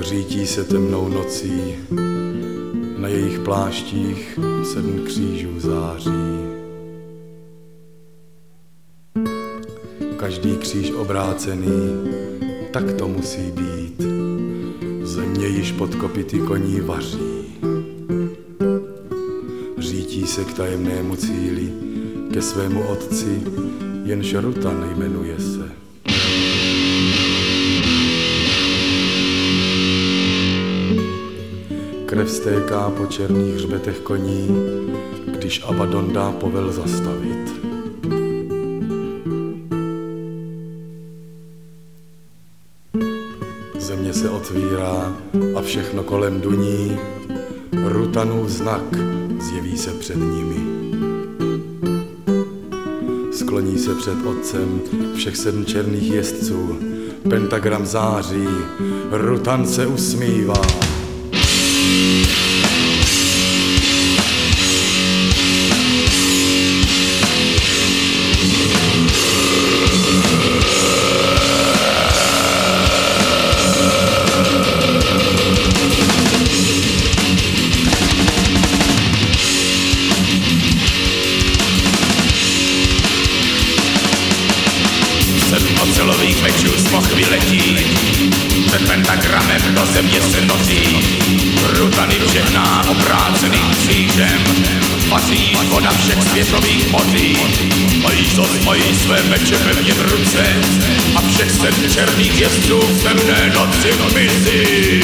řítí se temnou nocí, na jejich pláštích sedm křížů září. Každý kříž obrácený, tak to musí být. Země již pod kopity koní vaří. Řítí se k tajemnému cíli, ke svému otci, jen Šarutan jmenuje se. Krev stéká po černých hřbetech koní, když Abaddon dá povel zastavit. Země se otvírá a všechno kolem duní, Rutanův znak zjeví se před nimi. Skloní se před otcem všech sedm černých jezdců, pentagram září, Rutan se usmívá. Ocelových mečů z mochvy letí, před pentagramem do země se nosí. Rutany všechná obrácený křížem, vaří voda všech světových moří. Mají zos, mají své meče pevně v ruce, a všech sedm černých jezdců v temné noci mizí.